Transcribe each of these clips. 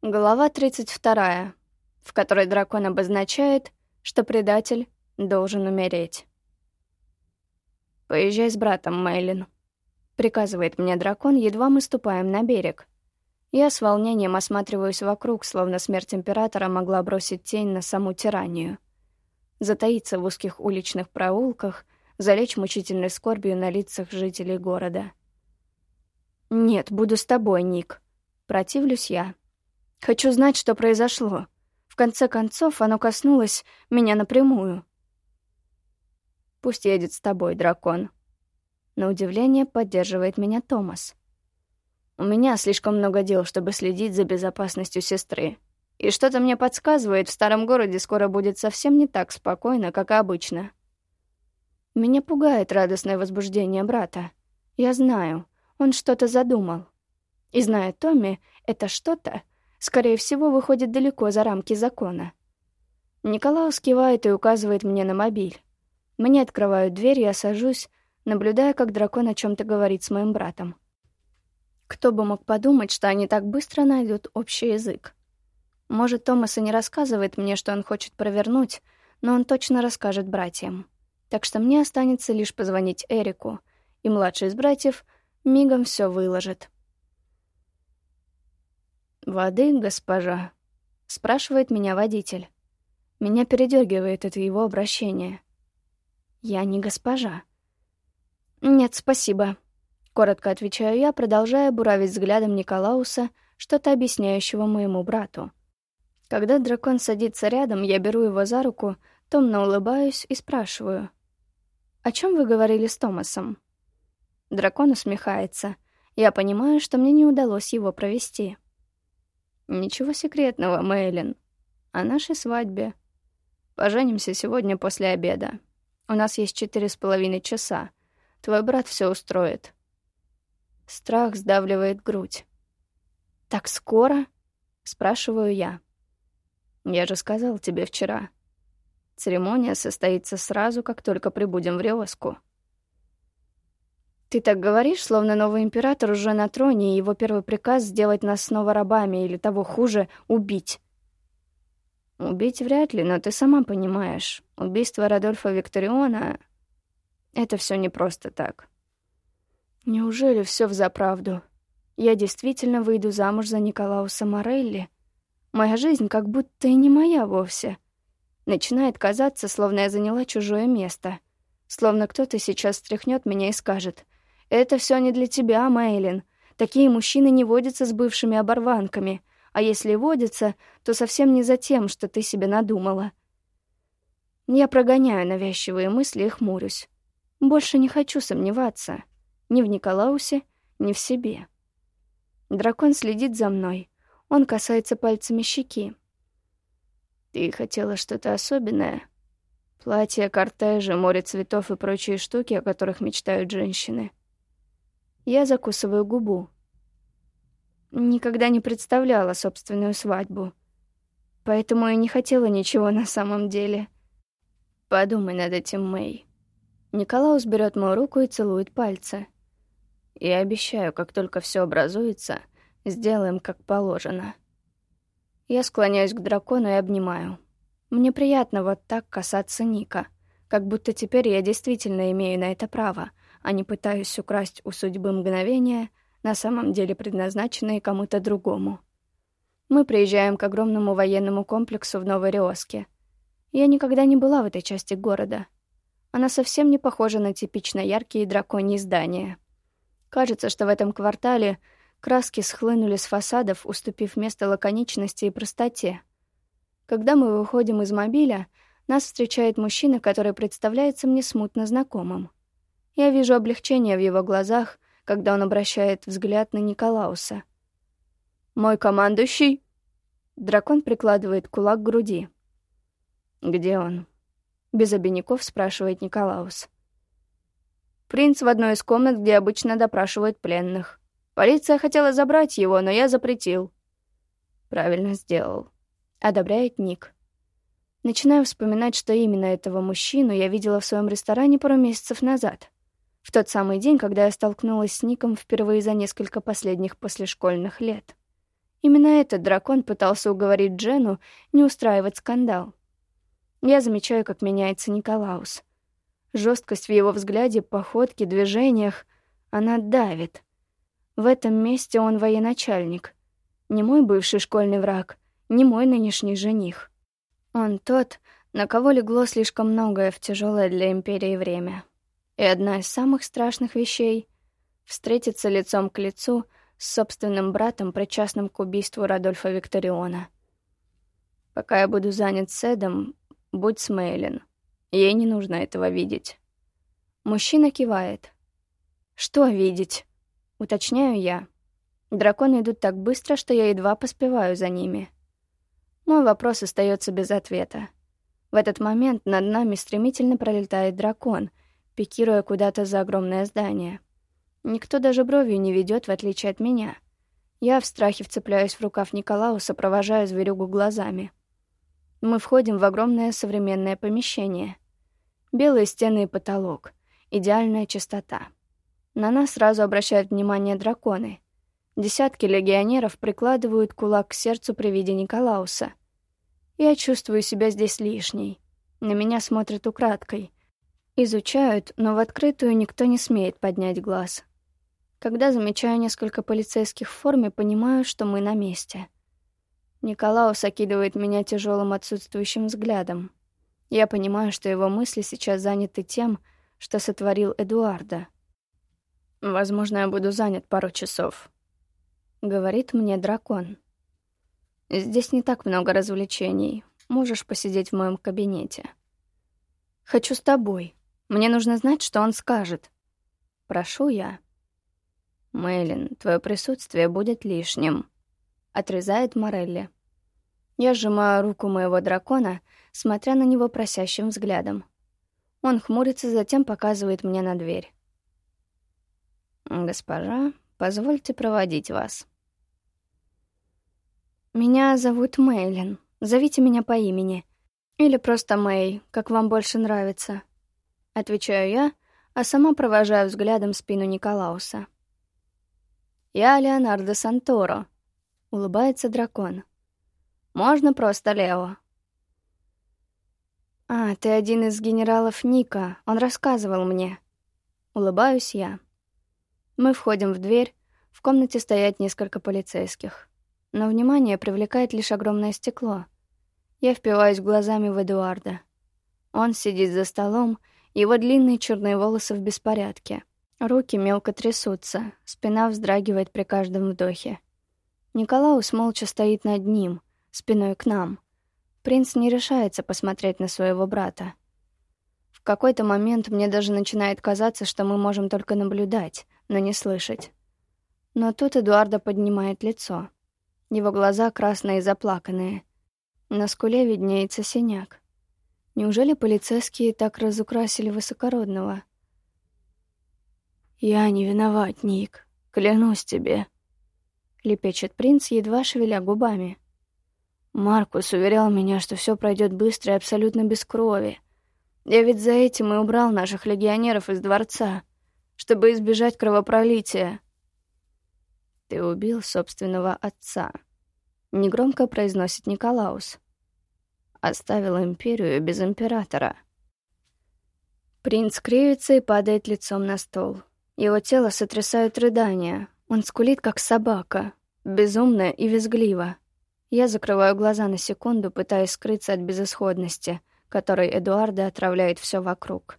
Глава 32, в которой дракон обозначает, что предатель должен умереть. «Поезжай с братом, Мейлин», — приказывает мне дракон, едва мы ступаем на берег. Я с волнением осматриваюсь вокруг, словно смерть императора могла бросить тень на саму тиранию. Затаиться в узких уличных проулках, залечь мучительной скорбью на лицах жителей города. «Нет, буду с тобой, Ник», — противлюсь я. Хочу знать, что произошло. В конце концов, оно коснулось меня напрямую. Пусть едет с тобой, дракон. На удивление поддерживает меня Томас. У меня слишком много дел, чтобы следить за безопасностью сестры. И что-то мне подсказывает, в старом городе скоро будет совсем не так спокойно, как обычно. Меня пугает радостное возбуждение брата. Я знаю, он что-то задумал. И зная Томми, это что-то скорее всего, выходит далеко за рамки закона. Николаус кивает и указывает мне на мобиль. Мне открывают дверь, я сажусь, наблюдая, как дракон о чем то говорит с моим братом. Кто бы мог подумать, что они так быстро найдут общий язык. Может, Томас и не рассказывает мне, что он хочет провернуть, но он точно расскажет братьям. Так что мне останется лишь позвонить Эрику, и младший из братьев мигом все выложит. «Воды, госпожа?» — спрашивает меня водитель. Меня передергивает это его обращение. «Я не госпожа». «Нет, спасибо», — коротко отвечаю я, продолжая буравить взглядом Николауса, что-то объясняющего моему брату. Когда дракон садится рядом, я беру его за руку, томно улыбаюсь и спрашиваю. «О чем вы говорили с Томасом?» Дракон усмехается. Я понимаю, что мне не удалось его провести. Ничего секретного, Мэйлин. О нашей свадьбе. Поженимся сегодня после обеда. У нас есть четыре с половиной часа. Твой брат все устроит. Страх сдавливает грудь. «Так скоро?» — спрашиваю я. «Я же сказал тебе вчера. Церемония состоится сразу, как только прибудем в Риоску». Ты так говоришь, словно новый император уже на троне, и его первый приказ — сделать нас снова рабами, или того хуже — убить. Убить вряд ли, но ты сама понимаешь. Убийство Радольфа Викториона — это все не просто так. Неужели все взаправду? Я действительно выйду замуж за Николауса Морелли? Моя жизнь как будто и не моя вовсе. Начинает казаться, словно я заняла чужое место. Словно кто-то сейчас стряхнет меня и скажет — это все не для тебя, Мейлин. Такие мужчины не водятся с бывшими оборванками, а если водятся, то совсем не за тем, что ты себе надумала. Я прогоняю навязчивые мысли и хмурюсь. Больше не хочу сомневаться. Ни в Николаусе, ни в себе. Дракон следит за мной. Он касается пальцами щеки. Ты хотела что-то особенное? Платье, кортежи, море цветов и прочие штуки, о которых мечтают женщины. Я закусываю губу. Никогда не представляла собственную свадьбу. Поэтому и не хотела ничего на самом деле. Подумай над этим, Мэй. Николаус берет мою руку и целует пальцы. Я обещаю, как только все образуется, сделаем как положено. Я склоняюсь к дракону и обнимаю. Мне приятно вот так касаться Ника, как будто теперь я действительно имею на это право — а не пытаюсь украсть у судьбы мгновения, на самом деле предназначенные кому-то другому. Мы приезжаем к огромному военному комплексу в Новой Риоске. Я никогда не была в этой части города. Она совсем не похожа на типично яркие драконьи здания. Кажется, что в этом квартале краски схлынули с фасадов, уступив место лаконичности и простоте. Когда мы выходим из мобиля, нас встречает мужчина, который представляется мне смутно знакомым. Я вижу облегчение в его глазах, когда он обращает взгляд на Николауса. «Мой командующий?» Дракон прикладывает кулак к груди. «Где он?» Без обиняков спрашивает Николаус. «Принц в одной из комнат, где обычно допрашивают пленных. Полиция хотела забрать его, но я запретил». «Правильно сделал», — одобряет Ник. Начинаю вспоминать, что именно этого мужчину я видела в своем ресторане пару месяцев назад — в тот самый день, когда я столкнулась с Ником впервые за несколько последних послешкольных лет. Именно этот дракон пытался уговорить Джену не устраивать скандал. Я замечаю, как меняется Николаус. Жесткость в его взгляде, походке, движениях. Она давит. В этом месте он военачальник. Не мой бывший школьный враг, не мой нынешний жених. Он тот, на кого легло слишком многое в тяжелое для Империи время. И одна из самых страшных вещей — встретиться лицом к лицу с собственным братом, причастным к убийству Радольфа Викториона. Пока я буду занят Седом, будь с. Ей не нужно этого видеть. Мужчина кивает. «Что видеть?» — уточняю я. Драконы идут так быстро, что я едва поспеваю за ними. Мой вопрос остается без ответа. В этот момент над нами стремительно пролетает дракон, пикируя куда-то за огромное здание. Никто даже бровью не ведет, в отличие от меня. Я в страхе вцепляюсь в рукав Николауса, провожаю зверюгу глазами. Мы входим в огромное современное помещение. Белые стены и потолок. Идеальная чистота. На нас сразу обращают внимание драконы. Десятки легионеров прикладывают кулак к сердцу при виде Николауса. Я чувствую себя здесь лишней. На меня смотрят украдкой. Изучают, но в открытую никто не смеет поднять глаз. Когда замечаю несколько полицейских в форме, понимаю, что мы на месте. Николаус окидывает меня тяжелым отсутствующим взглядом. Я понимаю, что его мысли сейчас заняты тем, что сотворил Эдуарда. «Возможно, я буду занят пару часов», — говорит мне дракон. «Здесь не так много развлечений. Можешь посидеть в моем кабинете». «Хочу с тобой», мне нужно знать, что он скажет. Прошу я. Мэйлин, твое присутствие будет лишним. Отрезает Морелли. Я сжимаю руку моего дракона, смотря на него просящим взглядом. Он хмурится, затем показывает мне на дверь. «Госпожа, позвольте проводить вас». «Меня зовут Мэйлин. Зовите меня по имени. Или просто Мэй, как вам больше нравится». Отвечаю я, а сама провожаю взглядом спину Николауса. «Я Леонардо Санторо», — улыбается дракон. «Можно просто Лео». «А, ты один из генералов Ника, он рассказывал мне». Улыбаюсь я. Мы входим в дверь, в комнате стоят несколько полицейских. Но внимание привлекает лишь огромное стекло. Я впиваюсь глазами в Эдуарда. Он сидит за столом его длинные черные волосы в беспорядке. Руки мелко трясутся, спина вздрагивает при каждом вдохе. Николаус молча стоит над ним, спиной к нам. Принц не решается посмотреть на своего брата. В какой-то момент мне даже начинает казаться, что мы можем только наблюдать, но не слышать. Но тут Эдуарда поднимает лицо. Его глаза красные и заплаканные. На скуле виднеется синяк. Неужели полицейские так разукрасили высокородного? «Я не виноват, Ник, клянусь тебе», — лепечет принц, едва шевеля губами. «Маркус уверял меня, что все пройдет быстро и абсолютно без крови. Я ведь за этим и убрал наших легионеров из дворца, чтобы избежать кровопролития». «Ты убил собственного отца», — негромко произносит Николаус. Оставил империю без императора. Принц кривится и падает лицом на стол. Его тело сотрясают рыдания. Он скулит, как собака, безумно и визгливо. Я закрываю глаза на секунду, пытаясь скрыться от безысходности, которой Эдуарда отравляет все вокруг.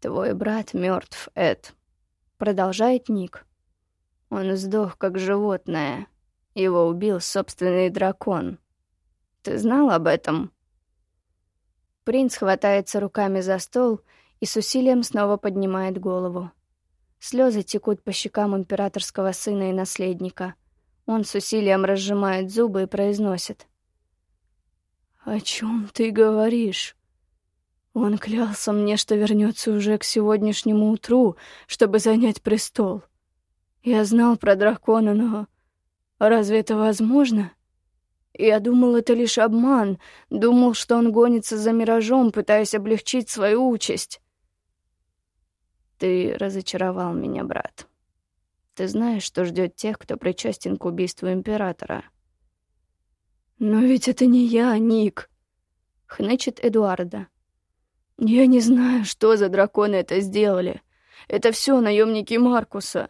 «Твой брат мертв, Эд», — продолжает Ник. «Он сдох, как животное. Его убил собственный дракон». Ты знал об этом?» Принц хватается руками за стол и с усилием снова поднимает голову. Слезы текут по щекам императорского сына и наследника. Он с усилием разжимает зубы и произносит. «О чем ты говоришь?» Он клялся мне, что вернется уже к сегодняшнему утру, чтобы занять престол. Я знал про дракона, но разве это возможно?» Я думал, это лишь обман, думал, что он гонится за миражом, пытаясь облегчить свою участь. Ты разочаровал меня, брат. Ты знаешь, что ждет тех, кто причастен к убийству императора?» «Но ведь это не я, Ник!» — хнычет Эдуарда. «Я не знаю, что за драконы это сделали. Это все наемники Маркуса.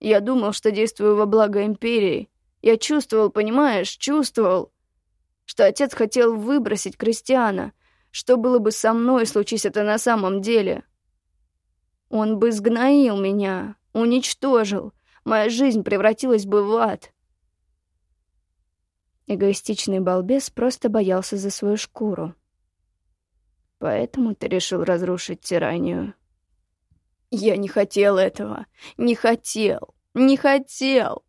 Я думал, что действую во благо Империи. Я чувствовал, понимаешь, чувствовал, что отец хотел выбросить Кристиана. Что было бы со мной, случись это на самом деле? Он бы сгноил меня, уничтожил. Моя жизнь превратилась бы в ад. Эгоистичный балбес просто боялся за свою шкуру. Поэтому ты решил разрушить тиранию. Я не хотел этого. Не хотел. Не хотел.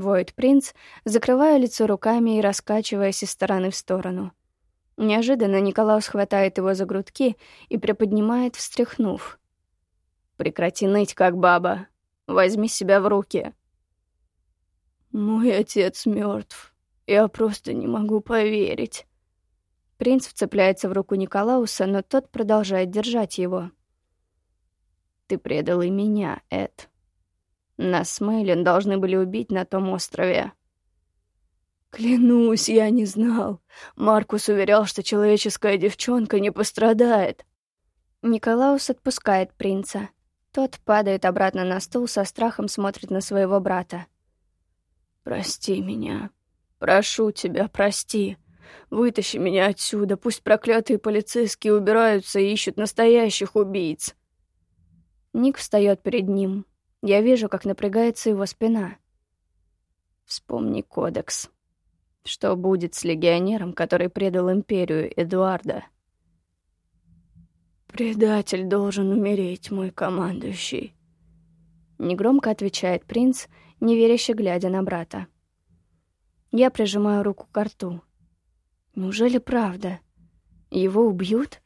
Воет принц, закрывая лицо руками и раскачиваясь из стороны в сторону. Неожиданно Николаус хватает его за грудки и приподнимает, встряхнув. «Прекрати ныть, как баба. Возьми себя в руки». «Мой отец мертв. Я просто не могу поверить». Принц вцепляется в руку Николауса, но тот продолжает держать его. «Ты предал и меня, Эд. Нас с должны были убить на том острове». «Клянусь, я не знал. Маркус уверял, что человеческая девчонка не пострадает». Николаус отпускает принца. Тот падает обратно на стул, со страхом смотрит на своего брата. «Прости меня. Прошу тебя, прости. Вытащи меня отсюда. Пусть проклятые полицейские убираются и ищут настоящих убийц». Ник встает перед ним. Я вижу, как напрягается его спина. Вспомни кодекс. Что будет с легионером, который предал империю Эдуарда? «Предатель должен умереть, мой командующий», — негромко отвечает принц, неверяще глядя на брата. Я прижимаю руку к рту. Неужели правда? Его убьют?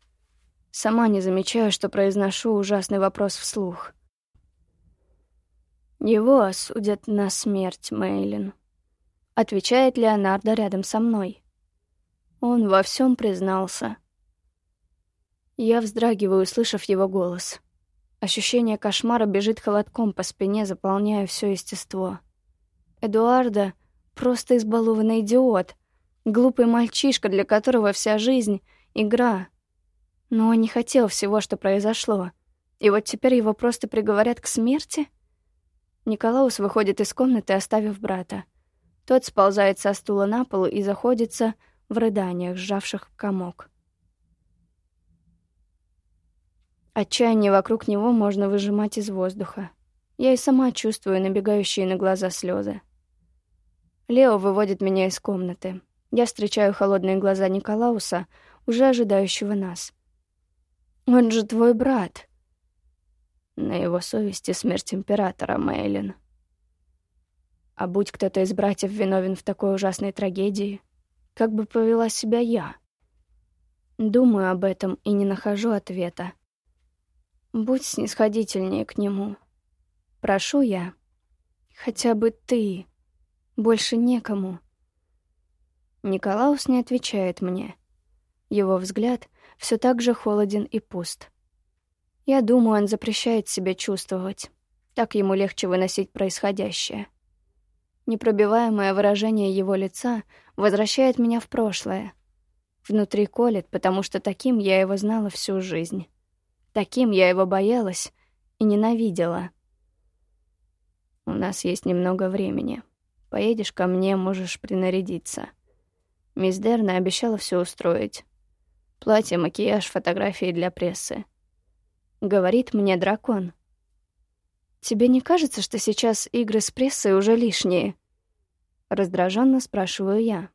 Сама не замечаю, что произношу ужасный вопрос вслух. Его осудят на смерть, Мейлин отвечает Леонардо рядом со мной. Он во всем признался. Я вздрагиваю, услышав его голос. Ощущение кошмара бежит холодком по спине, заполняя все естество. Эдуарда — просто избалованный идиот, глупый мальчишка, для которого вся жизнь — игра. Но он не хотел всего, что произошло. И вот теперь его просто приговорят к смерти? Николаус выходит из комнаты, оставив брата. Тот сползает со стула на пол и заходится в рыданиях, сжавших комок. Отчаяние вокруг него можно выжимать из воздуха. Я и сама чувствую набегающие на глаза слезы. Лео выводит меня из комнаты. Я встречаю холодные глаза Николауса, уже ожидающего нас. «Он же твой брат!» На его совести смерть императора, Мейлин. А будь кто-то из братьев виновен в такой ужасной трагедии, как бы повела себя я? Думаю об этом и не нахожу ответа. Будь снисходительнее к нему. Прошу я. Хотя бы ты. Больше некому. Николаус не отвечает мне. Его взгляд все так же холоден и пуст. Я думаю, он запрещает себе чувствовать. Так ему легче выносить происходящее. Непробиваемое выражение его лица возвращает меня в прошлое. Внутри колет, потому что таким я его знала всю жизнь. Таким я его боялась и ненавидела. «У нас есть немного времени. Поедешь ко мне, можешь принарядиться». Мисс Дерна обещала все устроить. Платье, макияж, фотографии для прессы. Говорит мне дракон — «Тебе не кажется, что сейчас игры с прессой уже лишние?» Раздраженно спрашиваю я.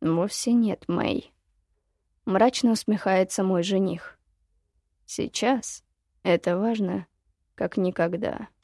«Вовсе нет, Мэй». Мрачно усмехается мой жених. «Сейчас это важно, как никогда».